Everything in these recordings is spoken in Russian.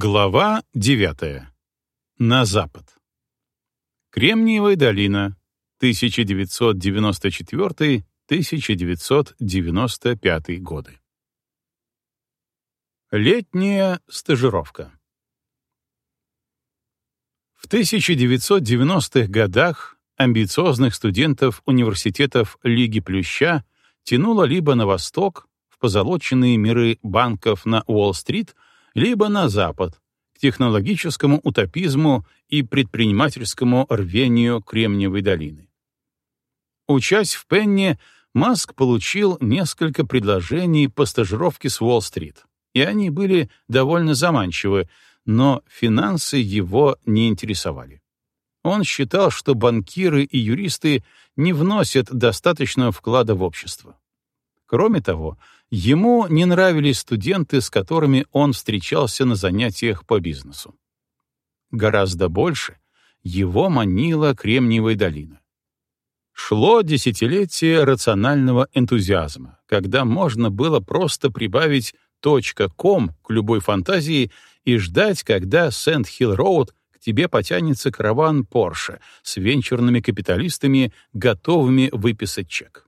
Глава 9. На запад. Кремниевая долина, 1994-1995 годы. Летняя стажировка. В 1990-х годах амбициозных студентов университетов Лиги Плюща тянуло либо на восток, в позолоченные миры банков на Уолл-стрит — либо на Запад, к технологическому утопизму и предпринимательскому рвению Кремниевой долины. Учась в Пенне, Маск получил несколько предложений по стажировке с Уолл-стрит, и они были довольно заманчивы, но финансы его не интересовали. Он считал, что банкиры и юристы не вносят достаточного вклада в общество. Кроме того, ему не нравились студенты, с которыми он встречался на занятиях по бизнесу. Гораздо больше его манила Кремниевая долина. Шло десятилетие рационального энтузиазма, когда можно было просто прибавить .com к любой фантазии и ждать, когда Сент-Хилл-Роуд к тебе потянется караван Порше с венчурными капиталистами, готовыми выписать чек.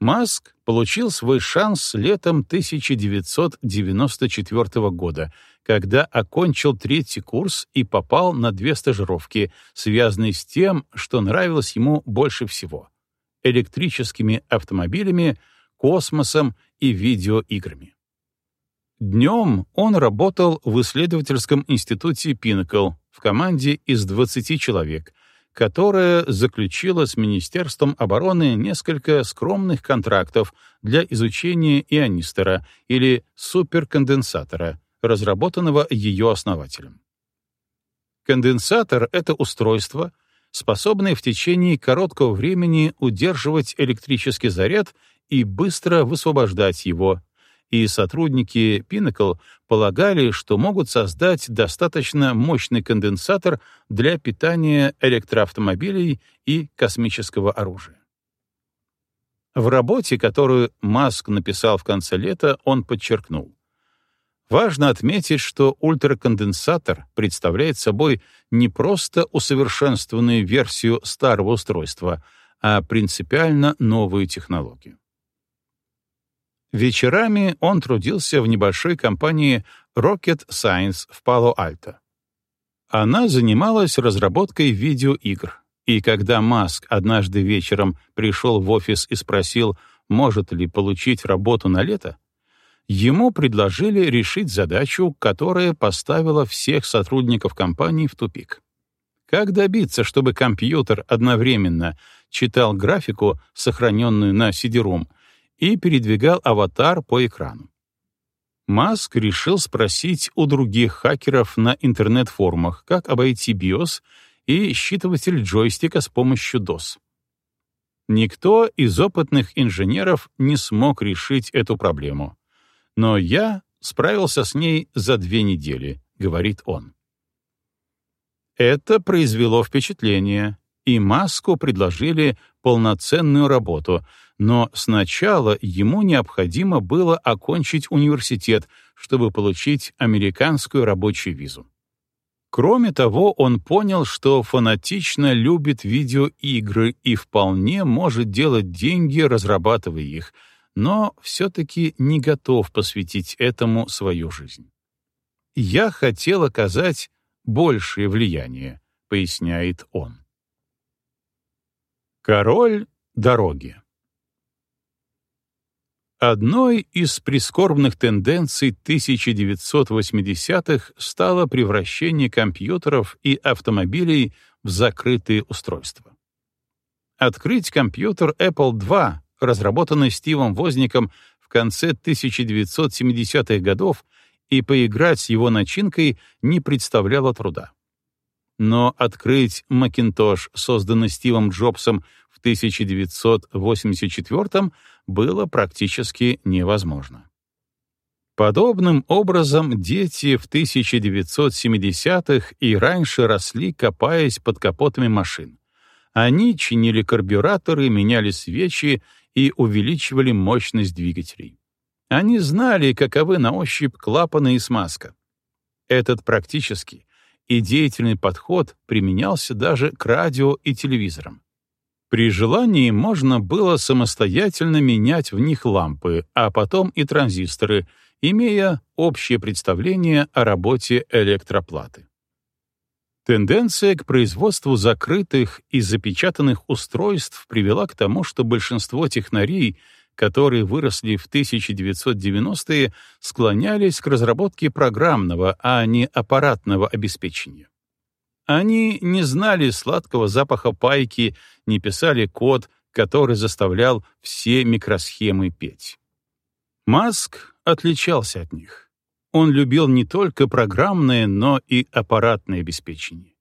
Маск получил свой шанс летом 1994 года, когда окончил третий курс и попал на две стажировки, связанные с тем, что нравилось ему больше всего — электрическими автомобилями, космосом и видеоиграми. Днем он работал в исследовательском институте Pinnacle в команде из 20 человек, которая заключила с Министерством обороны несколько скромных контрактов для изучения ионистора или суперконденсатора, разработанного ее основателем. Конденсатор — это устройство, способное в течение короткого времени удерживать электрический заряд и быстро высвобождать его, и сотрудники Pinnacle полагали, что могут создать достаточно мощный конденсатор для питания электроавтомобилей и космического оружия. В работе, которую Маск написал в конце лета, он подчеркнул. Важно отметить, что ультраконденсатор представляет собой не просто усовершенствованную версию старого устройства, а принципиально новую технологию. Вечерами он трудился в небольшой компании Rocket Science в Пало-Альто. Она занималась разработкой видеоигр, и когда Маск однажды вечером пришел в офис и спросил, может ли получить работу на лето, ему предложили решить задачу, которая поставила всех сотрудников компании в тупик. Как добиться, чтобы компьютер одновременно читал графику, сохраненную на CD-ROM, и передвигал аватар по экрану. Маск решил спросить у других хакеров на интернет-форумах, как обойти BIOS и считыватель джойстика с помощью DOS. Никто из опытных инженеров не смог решить эту проблему. Но я справился с ней за две недели, говорит он. Это произвело впечатление, и Маску предложили полноценную работу, но сначала ему необходимо было окончить университет, чтобы получить американскую рабочую визу. Кроме того, он понял, что фанатично любит видеоигры и вполне может делать деньги, разрабатывая их, но все-таки не готов посвятить этому свою жизнь. «Я хотел оказать большее влияние», — поясняет он. Король дороги Одной из прискорбных тенденций 1980-х стало превращение компьютеров и автомобилей в закрытые устройства. Открыть компьютер Apple II, разработанный Стивом Возником в конце 1970-х годов, и поиграть с его начинкой не представляло труда. Но открыть Macintosh, созданный Стивом Джобсом в 1984 было практически невозможно. Подобным образом дети в 1970-х и раньше росли, копаясь под капотами машин. Они чинили карбюраторы, меняли свечи и увеличивали мощность двигателей. Они знали, каковы на ощупь клапаны и смазка. Этот практический и деятельный подход применялся даже к радио и телевизорам. При желании можно было самостоятельно менять в них лампы, а потом и транзисторы, имея общее представление о работе электроплаты. Тенденция к производству закрытых и запечатанных устройств привела к тому, что большинство технарей, которые выросли в 1990-е, склонялись к разработке программного, а не аппаратного обеспечения. Они не знали сладкого запаха пайки, не писали код, который заставлял все микросхемы петь. Маск отличался от них. Он любил не только программное, но и аппаратное обеспечение.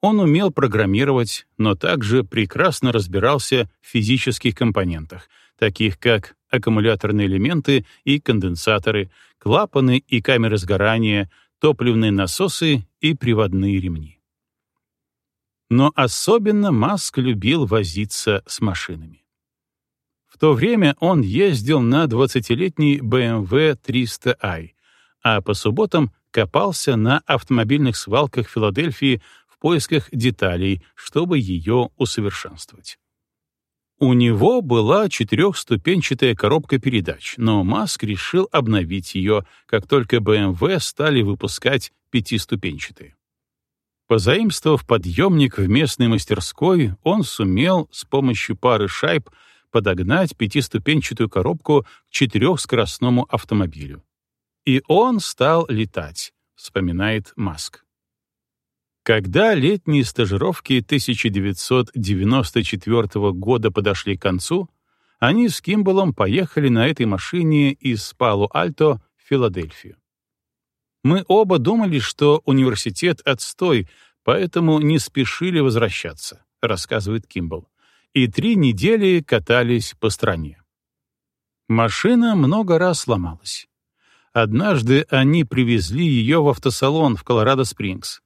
Он умел программировать, но также прекрасно разбирался в физических компонентах, таких как аккумуляторные элементы и конденсаторы, клапаны и камеры сгорания, топливные насосы и приводные ремни. Но особенно Маск любил возиться с машинами. В то время он ездил на 20-летней BMW 300i, а по субботам копался на автомобильных свалках Филадельфии в поисках деталей, чтобы ее усовершенствовать. У него была четырехступенчатая коробка передач, но Маск решил обновить ее, как только BMW стали выпускать пятиступенчатые. Позаимствовав подъемник в местной мастерской, он сумел с помощью пары шайб подогнать пятиступенчатую коробку к четырехскоростному автомобилю. И он стал летать, вспоминает Маск. Когда летние стажировки 1994 года подошли к концу, они с Кимбалом поехали на этой машине из Палу-Альто в Филадельфию. Мы оба думали, что университет отстой, поэтому не спешили возвращаться, рассказывает Кимбл. И три недели катались по стране. Машина много раз сломалась. Однажды они привезли ее в автосалон в Колорадо-Спрингс.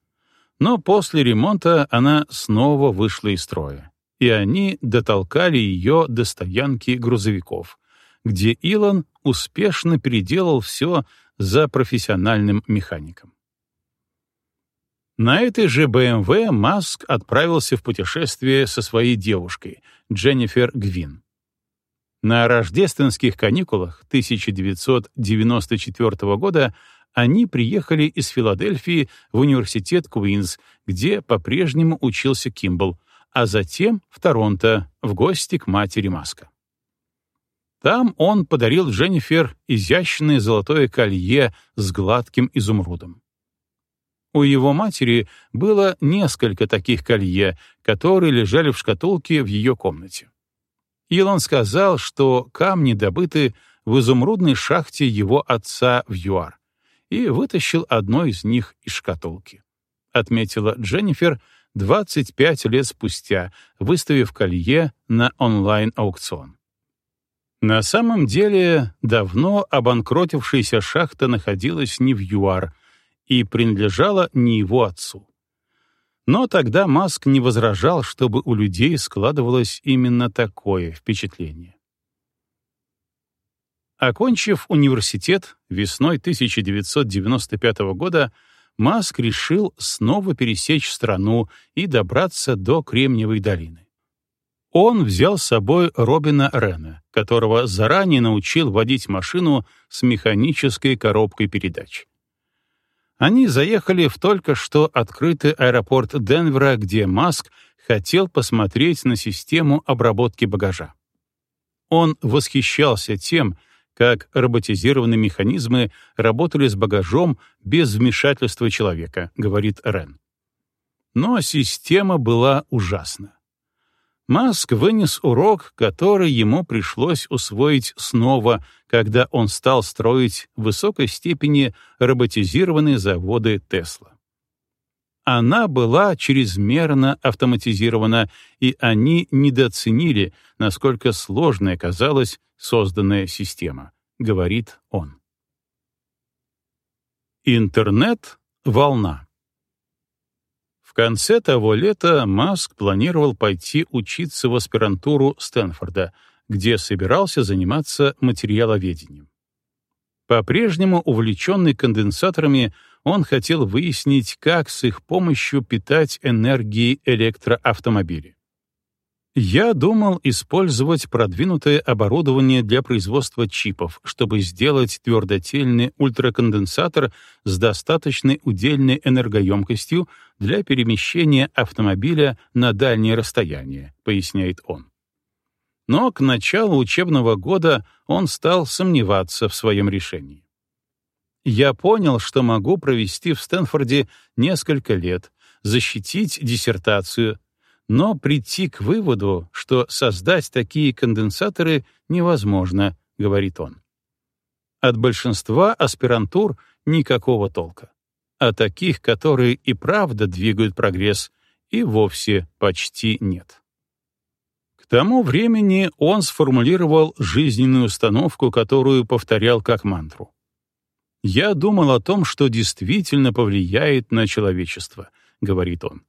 Но после ремонта она снова вышла из строя, и они дотолкали ее до стоянки грузовиков, где Илон успешно переделал все за профессиональным механиком. На этой же BMW Маск отправился в путешествие со своей девушкой, Дженнифер Гвин. На рождественских каникулах 1994 года они приехали из Филадельфии в университет Куинс, где по-прежнему учился Кимбл, а затем в Торонто в гости к матери Маска. Там он подарил Дженнифер изящное золотое колье с гладким изумрудом. У его матери было несколько таких колье, которые лежали в шкатулке в ее комнате. Илон сказал, что камни добыты в изумрудной шахте его отца в ЮАР, и вытащил одно из них из шкатулки. Отметила Дженнифер 25 лет спустя, выставив колье на онлайн-аукцион. На самом деле, давно обанкротившаяся шахта находилась не в ЮАР и принадлежала не его отцу. Но тогда Маск не возражал, чтобы у людей складывалось именно такое впечатление. Окончив университет весной 1995 года, Маск решил снова пересечь страну и добраться до Кремниевой долины. Он взял с собой Робина Рена, которого заранее научил водить машину с механической коробкой передач. Они заехали в только что открытый аэропорт Денвера, где Маск хотел посмотреть на систему обработки багажа. Он восхищался тем, как роботизированные механизмы работали с багажом без вмешательства человека, говорит Рен. Но система была ужасна. Маск вынес урок, который ему пришлось усвоить снова, когда он стал строить в высокой степени роботизированные заводы Тесла. Она была чрезмерно автоматизирована, и они недооценили, насколько сложной оказалась созданная система, говорит он. Интернет — волна. В конце того лета Маск планировал пойти учиться в аспирантуру Стэнфорда, где собирался заниматься материаловедением. По-прежнему увлеченный конденсаторами, он хотел выяснить, как с их помощью питать энергией электроавтомобили. Я думал использовать продвинутое оборудование для производства чипов, чтобы сделать твердотельный ультраконденсатор с достаточной удельной энергоемкостью для перемещения автомобиля на дальние расстояния, поясняет он. Но к началу учебного года он стал сомневаться в своем решении. Я понял, что могу провести в Стэнфорде несколько лет, защитить диссертацию, но прийти к выводу, что создать такие конденсаторы невозможно, говорит он. От большинства аспирантур никакого толка. А таких, которые и правда двигают прогресс, и вовсе почти нет. К тому времени он сформулировал жизненную установку, которую повторял как мантру. «Я думал о том, что действительно повлияет на человечество», — говорит он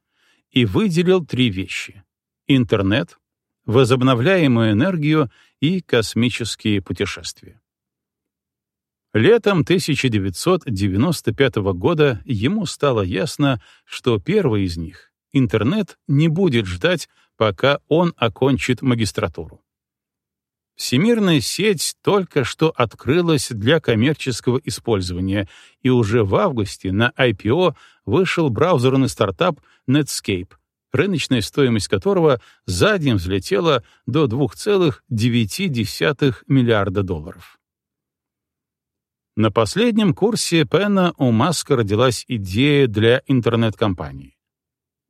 и выделил три вещи — интернет, возобновляемую энергию и космические путешествия. Летом 1995 года ему стало ясно, что первый из них, интернет, не будет ждать, пока он окончит магистратуру. Всемирная сеть только что открылась для коммерческого использования, и уже в августе на IPO вышел браузерный стартап Netscape, рыночная стоимость которого за день взлетела до 2,9 миллиарда долларов. На последнем курсе Пенна у Маска родилась идея для интернет-компании.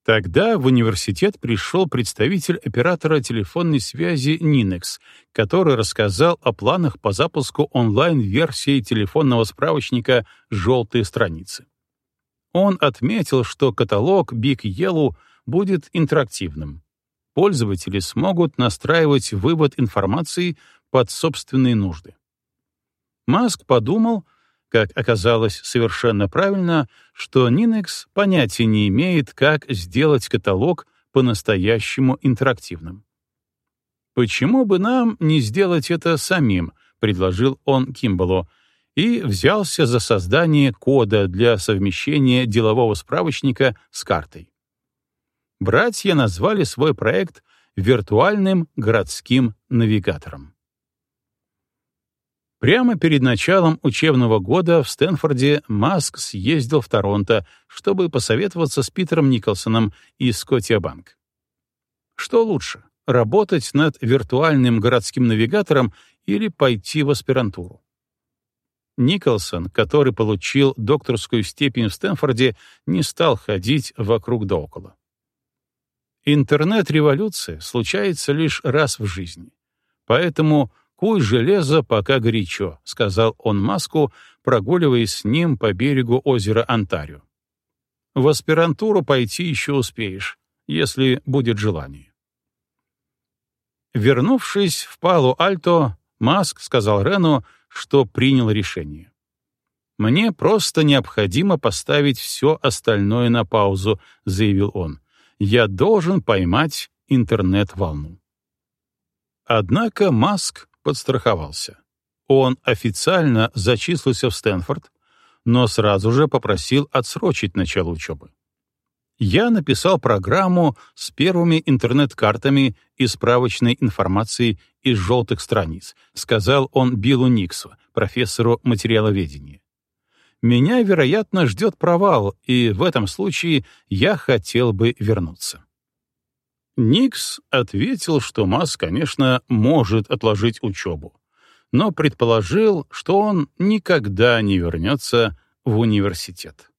Тогда в университет пришел представитель оператора телефонной связи Ninex, который рассказал о планах по запуску онлайн-версии телефонного справочника «Желтые страницы». Он отметил, что каталог Big Yellow будет интерактивным. Пользователи смогут настраивать вывод информации под собственные нужды. Маск подумал, как оказалось совершенно правильно, что Ninex понятия не имеет, как сделать каталог по-настоящему интерактивным. «Почему бы нам не сделать это самим?» — предложил он Кимбалу, и взялся за создание кода для совмещения делового справочника с картой. Братья назвали свой проект «Виртуальным городским навигатором». Прямо перед началом учебного года в Стэнфорде Маск съездил в Торонто, чтобы посоветоваться с Питером Николсоном из Скотиабанк. Что лучше, работать над виртуальным городским навигатором или пойти в аспирантуру? Николсон, который получил докторскую степень в Стэнфорде, не стал ходить вокруг да около. Интернет-революция случается лишь раз в жизни. Поэтому «Куй железо, пока горячо», — сказал он Маску, прогуливаясь с ним по берегу озера Онтарио. «В аспирантуру пойти еще успеешь, если будет желание». Вернувшись в Палу-Альто, Маск сказал Рену, что принял решение. «Мне просто необходимо поставить все остальное на паузу», — заявил он. «Я должен поймать интернет-волну». Однако Маск подстраховался. Он официально зачислился в Стэнфорд, но сразу же попросил отсрочить начало учебы. Я написал программу с первыми интернет-картами и справочной информацией из желтых страниц, сказал он Биллу Никсу, профессору материаловедения. Меня, вероятно, ждет провал, и в этом случае я хотел бы вернуться. Никс ответил, что Масс, конечно, может отложить учебу, но предположил, что он никогда не вернется в университет.